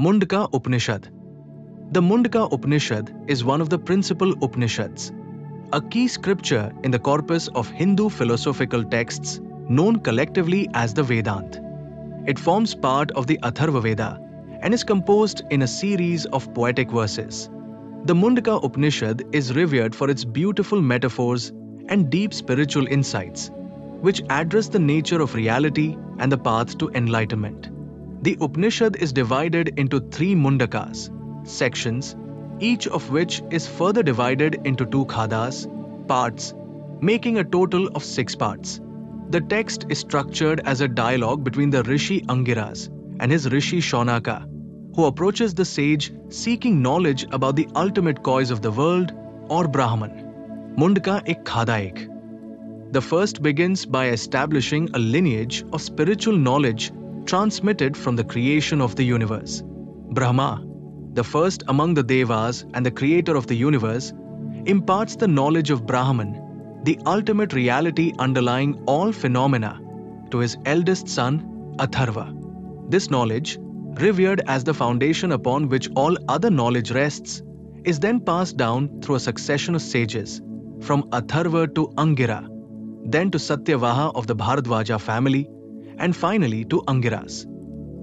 Mundaka Upanishad. The Mundaka Upanishad is one of the principal Upanishads, a key scripture in the corpus of Hindu philosophical texts known collectively as the Vedant. It forms part of the Atharva Veda and is composed in a series of poetic verses. The Mundaka Upanishad is revered for its beautiful metaphors and deep spiritual insights, which address the nature of reality and the path to enlightenment. The Upanishad is divided into three mundakas, sections, each of which is further divided into two khadas, parts, making a total of six parts. The text is structured as a dialogue between the Rishi Angiras and his Rishi Shaunaka, who approaches the sage seeking knowledge about the ultimate cause of the world or Brahman. Mundaka ek khada ek. The first begins by establishing a lineage of spiritual knowledge transmitted from the creation of the universe. Brahma, the first among the Devas and the creator of the universe, imparts the knowledge of Brahman, the ultimate reality underlying all phenomena, to his eldest son, Atharva. This knowledge, revered as the foundation upon which all other knowledge rests, is then passed down through a succession of sages, from Atharva to Angira, then to Satyavaha of the Bharadvaja family, and finally to Angiras.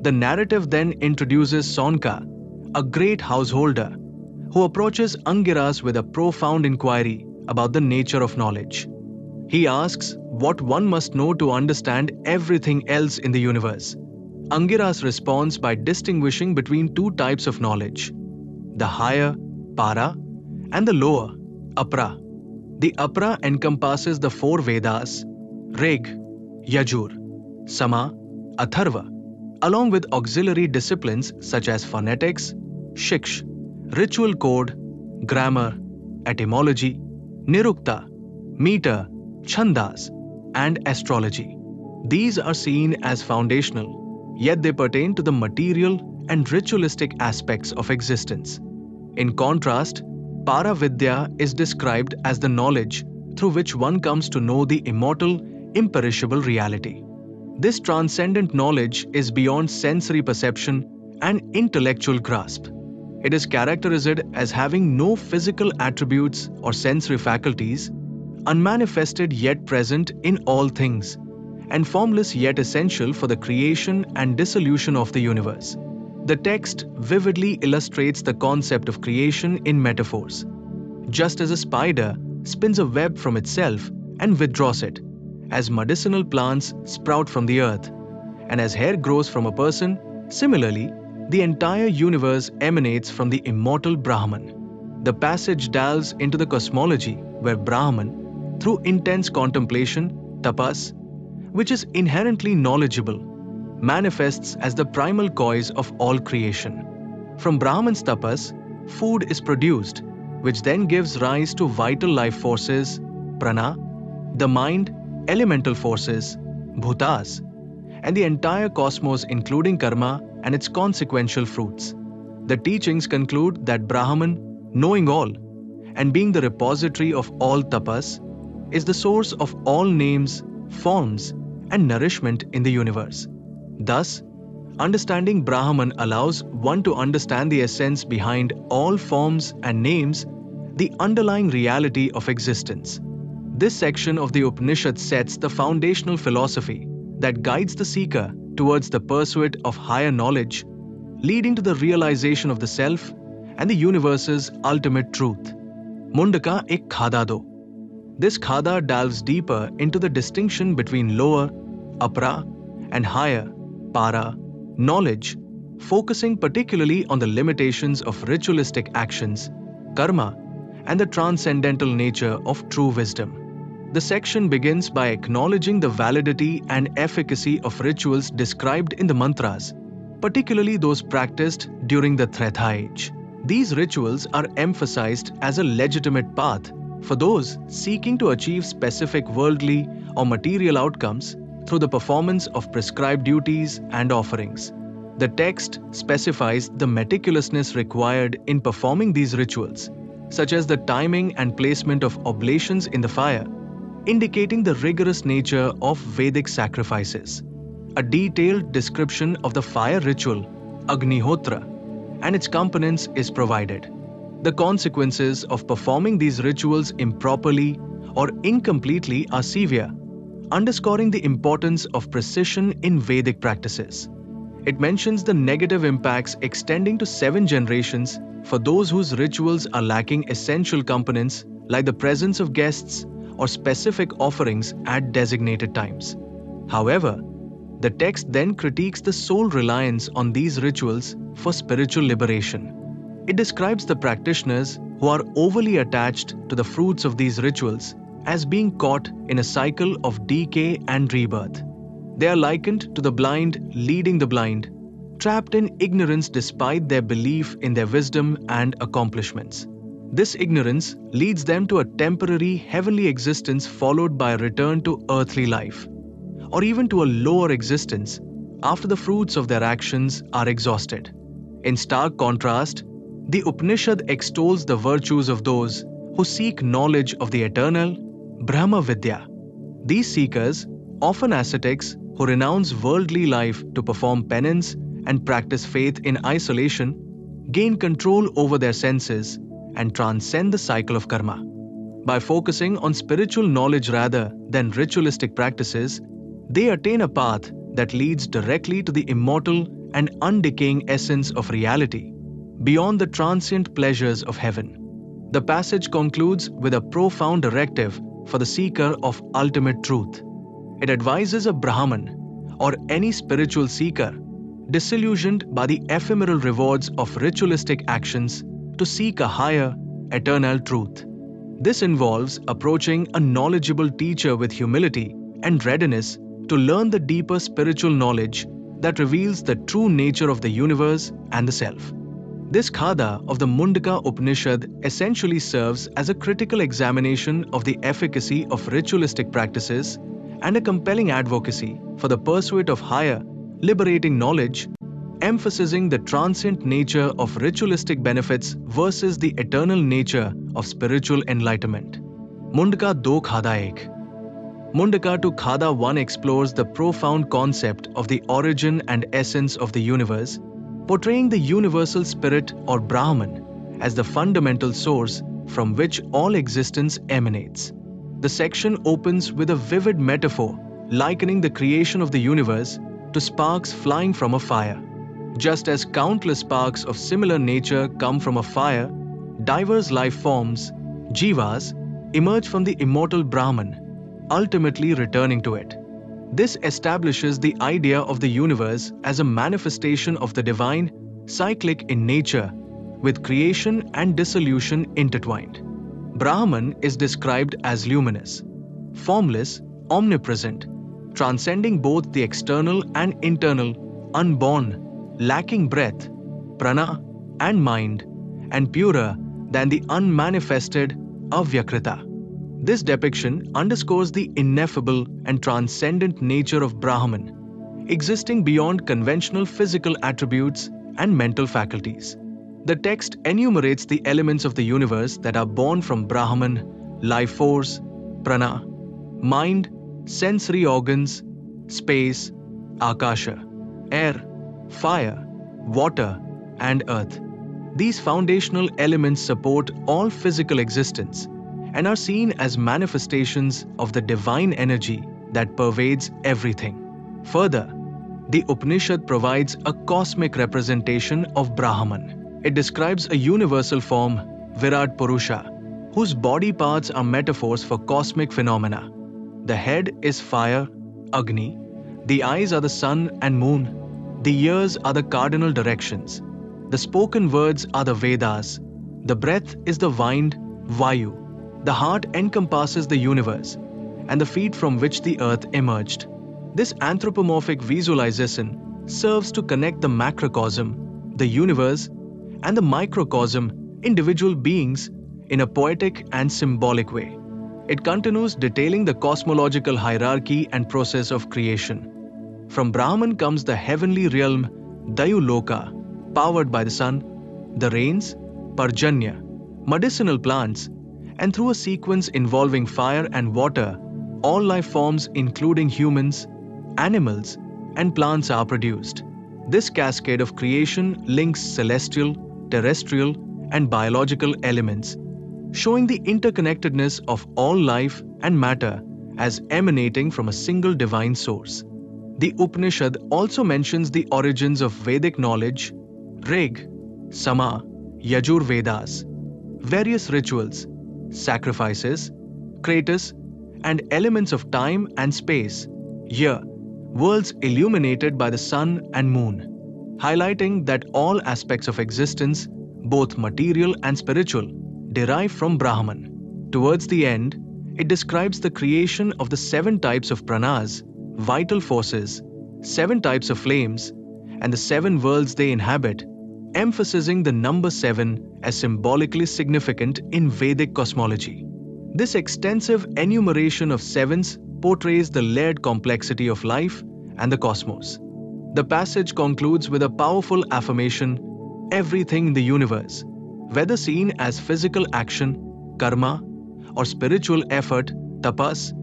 The narrative then introduces Shaunaka, a great householder, who approaches Angiras with a profound inquiry about the nature of knowledge. He asks what one must know to understand everything else in the universe. Angiras responds by distinguishing between two types of knowledge the higher, para, and the lower, apra. The apra encompasses the four Vedas, Rig, Yajur, Sama, Atharva, along with auxiliary disciplines such as phonetics, Shiksh, ritual code, grammar, etymology, Nirukta, meter, Chandas, and astrology. These are seen as foundational, yet they pertain to the material and ritualistic aspects of existence. In contrast, Paravidya is described as the knowledge through which one comes to know the immortal, imperishable reality. This transcendent knowledge is beyond sensory perception and intellectual grasp. It is characterized as having no physical attributes or sensory faculties, unmanifested yet present in all things, and formless yet essential for the creation and dissolution of the universe. The text vividly illustrates the concept of creation in metaphors. Just as a spider spins a web from itself and withdraws it, as medicinal plants sprout from the earth, and as hair grows from a person, similarly, the entire universe emanates from the immortal Brahman. The passage delves into the cosmology where Brahman, through intense contemplation, tapas, which is inherently knowledgeable, manifests as the primal cause of all creation. From Brahman's tapas, food is produced, which then gives rise to vital life forces, prana, the mind, elemental forces, bhutas, and the entire cosmos, including karma and its consequential fruits. The teachings conclude that Brahman, knowing all, and being the repository of all tapas, is the source of all names, forms, and nourishment in the universe. Thus, understanding Brahman allows one to understand the essence behind all forms and names, the underlying reality of existence. This section of the Upanishad sets the foundational philosophy that guides the seeker towards the pursuit of higher knowledge, leading to the realization of the self and the universe's ultimate truth. Mundaka ek khadado. This khada delves deeper into the distinction between lower, apra, and higher, para, knowledge, focusing particularly on the limitations of ritualistic actions, karma, and the transcendental nature of true wisdom. The section begins by acknowledging the validity and efficacy of rituals described in the mantras, particularly those practiced during the Treta Age. These rituals are emphasized as a legitimate path for those seeking to achieve specific worldly or material outcomes through the performance of prescribed duties and offerings. The text specifies the meticulousness required in performing these rituals, such as the timing and placement of oblations in the fire, indicating the rigorous nature of Vedic sacrifices. A detailed description of the fire ritual, Agnihotra, and its components is provided. The consequences of performing these rituals improperly or incompletely are severe, underscoring the importance of precision in Vedic practices. It mentions the negative impacts extending to seven generations for those whose rituals are lacking essential components like the presence of guests or specific offerings at designated times. However, the text then critiques the sole reliance on these rituals for spiritual liberation. It describes the practitioners who are overly attached to the fruits of these rituals as being caught in a cycle of decay and rebirth. They are likened to the blind leading the blind, trapped in ignorance despite their belief in their wisdom and accomplishments. This ignorance leads them to a temporary heavenly existence followed by a return to earthly life, or even to a lower existence after the fruits of their actions are exhausted. In stark contrast, the Upanishad extols the virtues of those who seek knowledge of the eternal, Brahma Vidya. These seekers, often ascetics, who renounce worldly life to perform penance and practice faith in isolation, gain control over their senses and transcend the cycle of karma. By focusing on spiritual knowledge rather than ritualistic practices, they attain a path that leads directly to the immortal and undecaying essence of reality, beyond the transient pleasures of heaven. The passage concludes with a profound directive for the seeker of ultimate truth. It advises a Brahman or any spiritual seeker disillusioned by the ephemeral rewards of ritualistic actions to seek a higher, eternal truth. This involves approaching a knowledgeable teacher with humility and readiness to learn the deeper spiritual knowledge that reveals the true nature of the universe and the self. This khada of the Mundaka Upanishad essentially serves as a critical examination of the efficacy of ritualistic practices and a compelling advocacy for the pursuit of higher, liberating knowledge, emphasizing the transient nature of ritualistic benefits versus the eternal nature of spiritual enlightenment. Mundaka Do Khada Ek Mundaka to Khada 1 explores the profound concept of the origin and essence of the universe, portraying the universal spirit or Brahman as the fundamental source from which all existence emanates. The section opens with a vivid metaphor likening the creation of the universe to sparks flying from a fire. Just as countless sparks of similar nature come from a fire, diverse life forms, jivas, emerge from the immortal Brahman, ultimately returning to it. This establishes the idea of the universe as a manifestation of the divine, cyclic in nature, with creation and dissolution intertwined. Brahman is described as luminous, formless, omnipresent, transcending both the external and internal, unborn, lacking breath, prana, and mind, and purer than the unmanifested avyakrita. This depiction underscores the ineffable and transcendent nature of Brahman, existing beyond conventional physical attributes and mental faculties. The text enumerates the elements of the universe that are born from Brahman, life force, prana, mind, sensory organs, space, akasha, air, fire, water, and earth. These foundational elements support all physical existence and are seen as manifestations of the divine energy that pervades everything. Further, the Upanishad provides a cosmic representation of Brahman. It describes a universal form, Virat Purusha, whose body parts are metaphors for cosmic phenomena. The head is fire, Agni, the eyes are the sun and moon, the ears are the cardinal directions, the spoken words are the Vedas, the breath is the wind, Vayu, the heart encompasses the universe, and the feet from which the earth emerged. This anthropomorphic visualization serves to connect the macrocosm, the universe, and the microcosm, individual beings, in a poetic and symbolic way. It continues detailing the cosmological hierarchy and process of creation. From Brahman comes the heavenly realm, Dyuloka, powered by the sun, the rains, Parjanya, medicinal plants, and through a sequence involving fire and water, all life forms, including humans, animals, and plants, are produced. This cascade of creation links celestial, terrestrial, and biological elements, showing the interconnectedness of all life and matter as emanating from a single divine source. The Upanishad also mentions the origins of Vedic knowledge, Rig, Sama, Yajur Vedas, various rituals, sacrifices, kratus, and elements of time and space. Here, worlds illuminated by the sun and moon, highlighting that all aspects of existence, both material and spiritual, derive from Brahman. Towards the end, it describes the creation of the seven types of pranas, vital forces, seven types of flames, and the seven worlds they inhabit, emphasizing the number seven as symbolically significant in Vedic cosmology. This extensive enumeration of sevens portrays the layered complexity of life and the cosmos. The passage concludes with a powerful affirmation everything in the universe, whether seen as physical action, karma, or spiritual effort, tapas,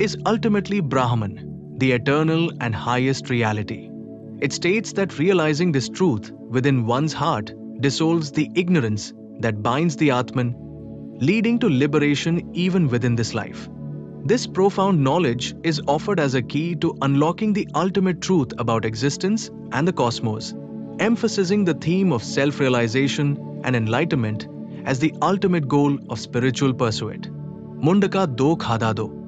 is ultimately Brahman, the eternal and highest reality. It states that realizing this truth within one's heart dissolves the ignorance that binds the Atman, leading to liberation even within this life. This profound knowledge is offered as a key to unlocking the ultimate truth about existence and the cosmos, emphasizing the theme of self realization and enlightenment as the ultimate goal of spiritual pursuit. Mundaka Do Khada Do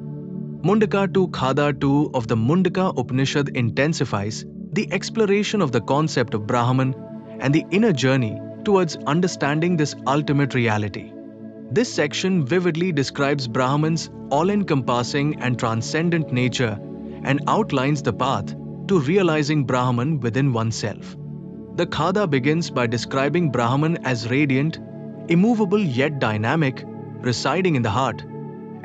Mundaka 2 Khada 2 of the Mundaka Upanishad intensifies the exploration of the concept of Brahman and the inner journey towards understanding this ultimate reality. This section vividly describes Brahman's all encompassing and transcendent nature and outlines the path to realizing Brahman within oneself. The Khada begins by describing Brahman as radiant, immovable yet dynamic, residing in the heart,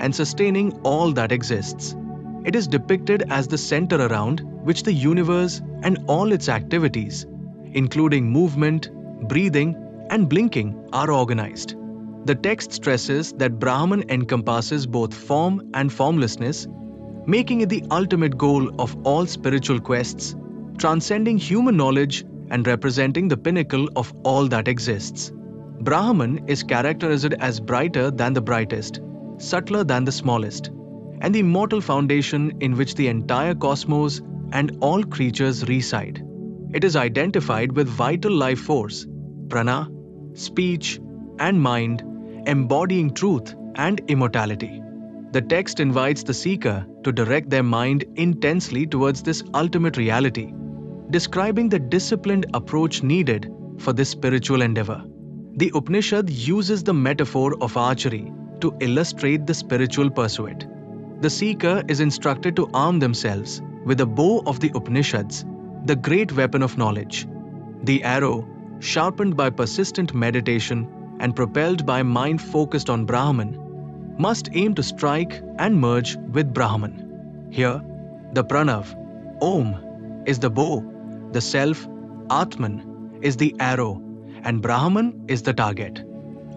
and sustaining all that exists. It is depicted as the center around which the universe and all its activities, including movement, breathing, and blinking, are organized. The text stresses that Brahman encompasses both form and formlessness, making it the ultimate goal of all spiritual quests, transcending human knowledge and representing the pinnacle of all that exists. Brahman is characterized as brighter than the brightest, subtler than the smallest, and the immortal foundation in which the entire cosmos and all creatures reside. It is identified with vital life force, prana, speech, and mind, embodying truth and immortality. The text invites the seeker to direct their mind intensely towards this ultimate reality, describing the disciplined approach needed for this spiritual endeavor. The Upanishad uses the metaphor of archery to illustrate the spiritual pursuit. The seeker is instructed to arm themselves with the bow of the Upanishads, the great weapon of knowledge. The arrow, sharpened by persistent meditation and propelled by mind focused on Brahman, must aim to strike and merge with Brahman. Here, the Pranav, Om, is the bow, the Self, Atman, is the arrow, and Brahman is the target.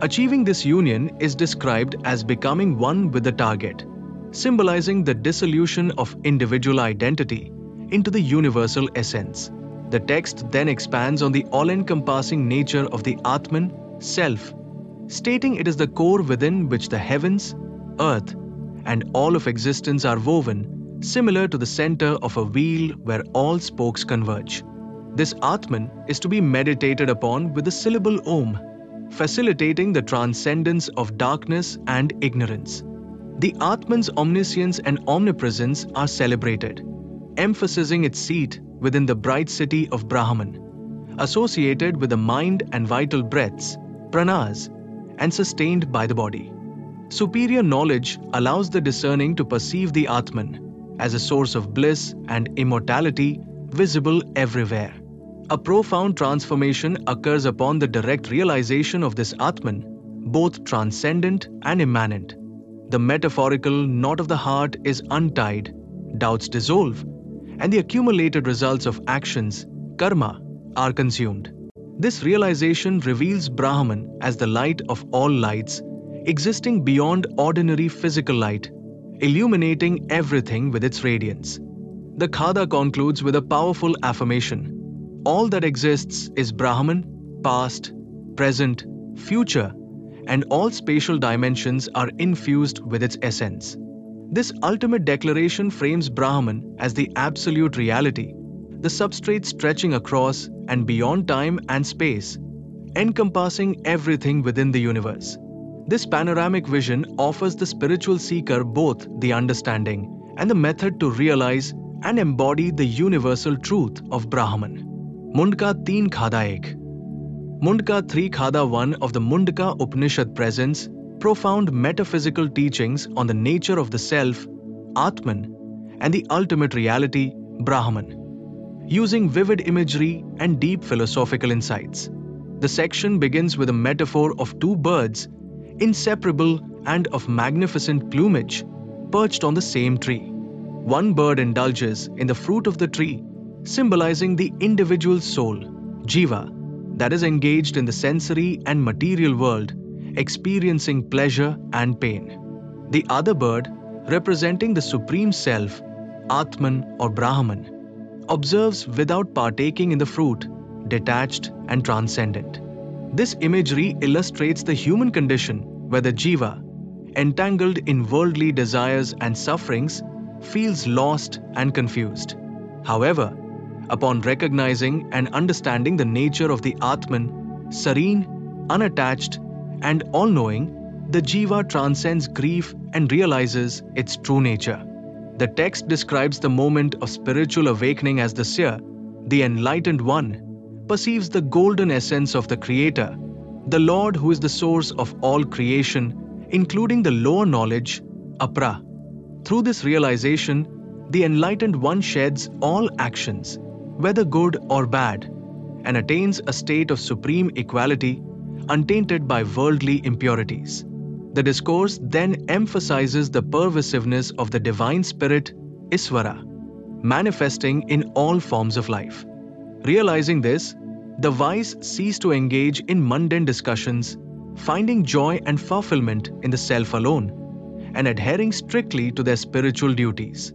Achieving this union is described as becoming one with the target, symbolizing the dissolution of individual identity into the universal essence. The text then expands on the all encompassing nature of the Atman, self, stating it is the core within which the heavens, earth, and all of existence are woven, similar to the center of a wheel where all spokes converge. This Atman is to be meditated upon with the syllable Om, facilitating the transcendence of darkness and ignorance. The Atman's omniscience and omnipresence are celebrated, emphasizing its seat within the bright city of Brahman, associated with the mind and vital breaths, pranas, and sustained by the body. Superior knowledge allows the discerning to perceive the Atman as a source of bliss and immortality visible everywhere. A profound transformation occurs upon the direct realization of this Atman, both transcendent and immanent. The metaphorical knot of the heart is untied, doubts dissolve, and the accumulated results of actions, karma, are consumed. This realization reveals Brahman as the light of all lights, existing beyond ordinary physical light, illuminating everything with its radiance. The Khada concludes with a powerful affirmation all that exists is Brahman, past, present, future, and all spatial dimensions are infused with its essence. This ultimate declaration frames Brahman as the absolute reality, the substrate stretching across and beyond time and space, encompassing everything within the universe. This panoramic vision offers the spiritual seeker both the understanding and the method to realize and embody the universal truth of Brahman. Mundaka 3 Khada Ek Mundaka 3 Khada 1 of the Mundaka Upanishad presents profound metaphysical teachings on the nature of the self, Atman, and the ultimate reality, Brahman. Using vivid imagery and deep philosophical insights, the section begins with a metaphor of two birds, inseparable and of magnificent plumage, perched on the same tree. One bird indulges in the fruit of the tree, symbolizing the individual soul, jiva, that is engaged in the sensory and material world experiencing pleasure and pain. The other bird, representing the Supreme Self, Atman or Brahman, observes without partaking in the fruit, detached and transcendent. This imagery illustrates the human condition where the jiva, entangled in worldly desires and sufferings, feels lost and confused. However, upon recognizing and understanding the nature of the Atman, serene, unattached, and all knowing, the Jiva transcends grief and realizes its true nature. The text describes the moment of spiritual awakening as the seer, the enlightened one, perceives the golden essence of the Creator, the Lord who is the source of all creation, including the lower knowledge, apra. Through this realization, the enlightened one sheds all actions, whether good or bad, and attains a state of supreme equality untainted by worldly impurities. The discourse then emphasizes the pervasiveness of the divine spirit, Iswara, manifesting in all forms of life. Realizing this, the wise cease to engage in mundane discussions, finding joy and fulfillment in the self alone, and adhering strictly to their spiritual duties.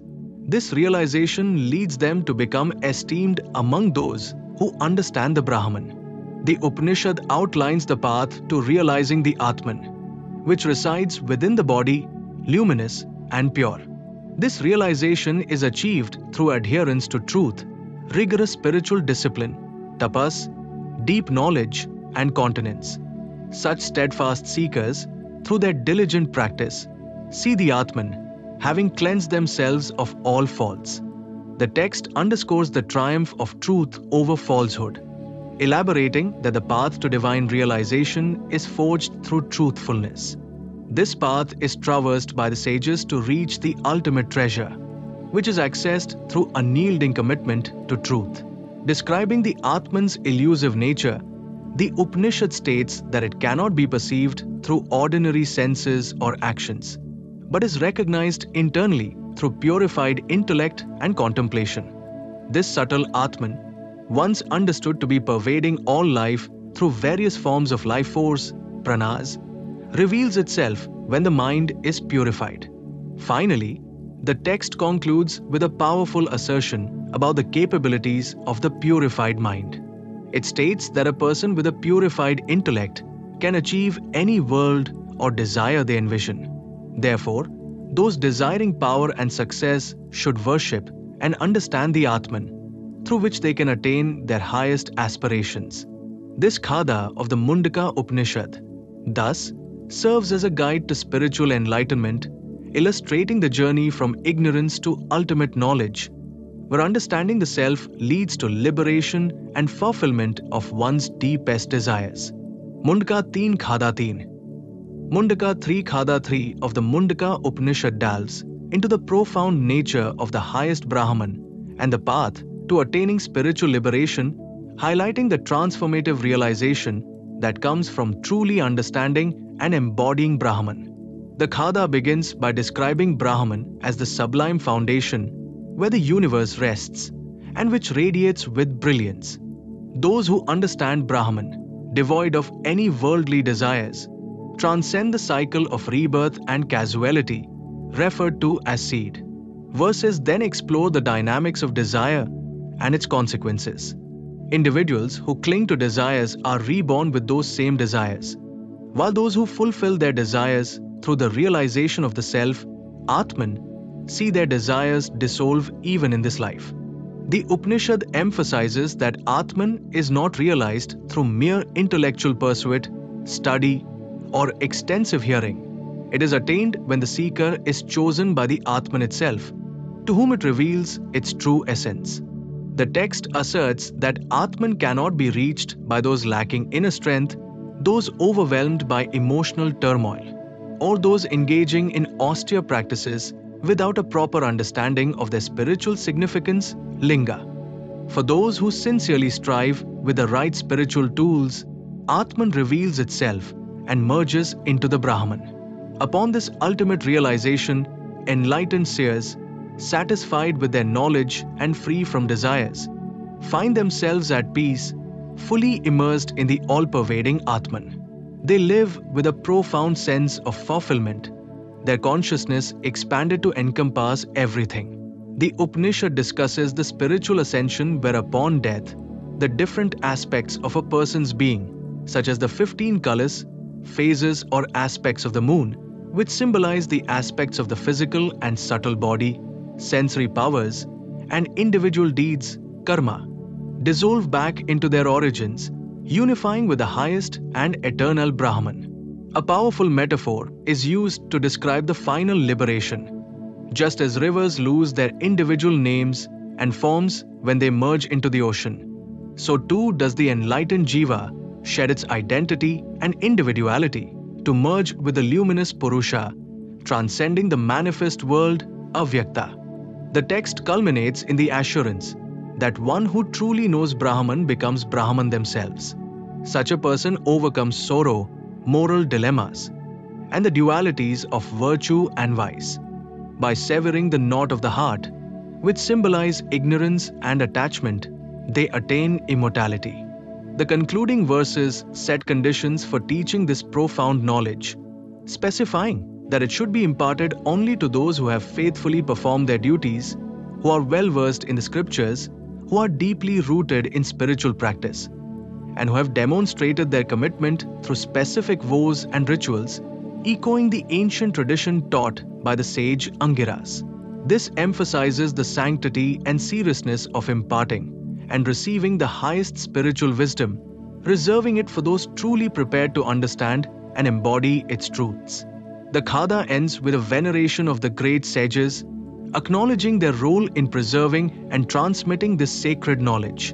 This realization leads them to become esteemed among those who understand the Brahman the Upanishad outlines the path to realizing the Atman, which resides within the body, luminous and pure. This realization is achieved through adherence to truth, rigorous spiritual discipline, tapas, deep knowledge, and continence. Such steadfast seekers, through their diligent practice, see the Atman, having cleansed themselves of all faults. The text underscores the triumph of truth over falsehood elaborating that the path to divine realization is forged through truthfulness. This path is traversed by the sages to reach the ultimate treasure, which is accessed through unyielding commitment to truth. Describing the Atman's elusive nature, the Upanishad states that it cannot be perceived through ordinary senses or actions, but is recognized internally through purified intellect and contemplation. This subtle Atman once understood to be pervading all life through various forms of life force, pranas, reveals itself when the mind is purified. Finally, the text concludes with a powerful assertion about the capabilities of the purified mind. It states that a person with a purified intellect can achieve any world or desire they envision. Therefore, those desiring power and success should worship and understand the Atman through which they can attain their highest aspirations. This khada of the Mundaka Upanishad thus serves as a guide to spiritual enlightenment, illustrating the journey from ignorance to ultimate knowledge, where understanding the self leads to liberation and fulfillment of one's deepest desires. Mundaka 3 Khada 3 Mundaka 3 Khada 3 of the Mundaka Upanishad delves into the profound nature of the highest Brahman and the path to attaining spiritual liberation, highlighting the transformative realization that comes from truly understanding and embodying Brahman. The Khada begins by describing Brahman as the sublime foundation where the universe rests and which radiates with brilliance. Those who understand Brahman, devoid of any worldly desires, transcend the cycle of rebirth and causality, referred to as seed. Verses then explore the dynamics of desire and its consequences. Individuals who cling to desires are reborn with those same desires, while those who fulfill their desires through the realization of the self, Atman, see their desires dissolve even in this life. The Upanishad emphasizes that Atman is not realized through mere intellectual pursuit, study, or extensive hearing. It is attained when the seeker is chosen by the Atman itself, to whom it reveals its true essence. The text asserts that Atman cannot be reached by those lacking inner strength, those overwhelmed by emotional turmoil, or those engaging in austere practices without a proper understanding of their spiritual significance, linga. For those who sincerely strive with the right spiritual tools, Atman reveals itself and merges into the Brahman. Upon this ultimate realization, enlightened seers, satisfied with their knowledge and free from desires, find themselves at peace, fully immersed in the all pervading Atman. They live with a profound sense of fulfillment, their consciousness expanded to encompass everything. The Upanishad discusses the spiritual ascension where upon death, the different aspects of a person's being, such as the 15 colors, phases, or aspects of the moon, which symbolize the aspects of the physical and subtle body, sensory powers, and individual deeds, karma, dissolve back into their origins unifying with the highest and eternal Brahman. A powerful metaphor is used to describe the final liberation. Just as rivers lose their individual names and forms when they merge into the ocean, so too does the enlightened Jiva shed its identity and individuality to merge with the luminous Purusha, transcending the manifest world, Avyakta. The text culminates in the assurance that one who truly knows Brahman becomes Brahman themselves. Such a person overcomes sorrow, moral dilemmas, and the dualities of virtue and vice by severing the knot of the heart, which symbolize ignorance and attachment, they attain immortality. The concluding verses set conditions for teaching this profound knowledge, specifying that it should be imparted only to those who have faithfully performed their duties, who are well versed in the scriptures, who are deeply rooted in spiritual practice and who have demonstrated their commitment through specific vows and rituals, echoing the ancient tradition taught by the sage Angiras. This emphasizes the sanctity and seriousness of imparting and receiving the highest spiritual wisdom, reserving it for those truly prepared to understand and embody its truths. The Khada ends with a veneration of the great sages acknowledging their role in preserving and transmitting this sacred knowledge.